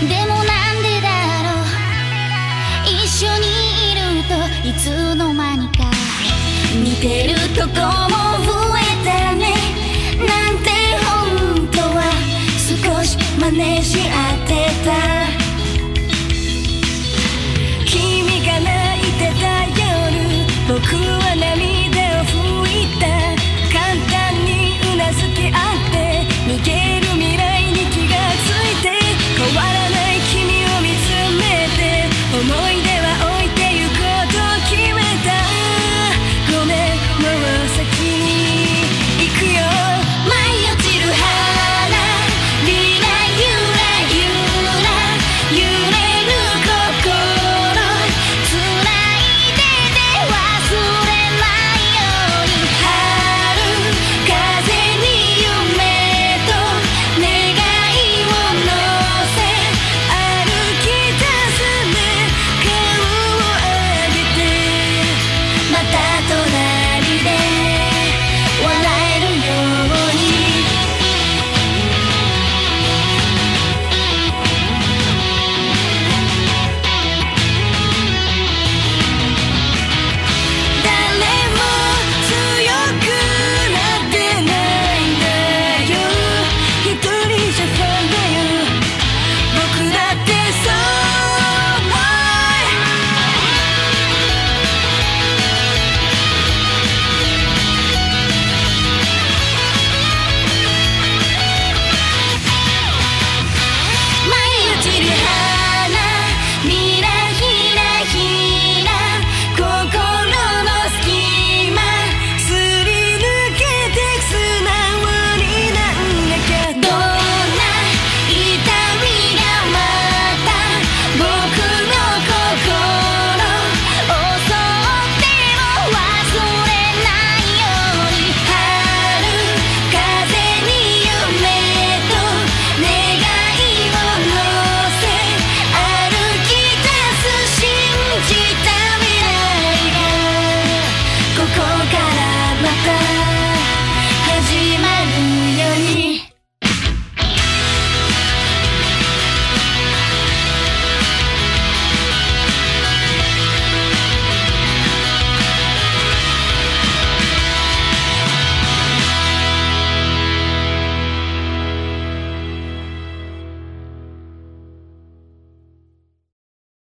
でもなんでだろう。一緒にいるといつの間にか。似てるとこも増えたね。なんて本当は少し真似し合ってた。君が泣いてた夜僕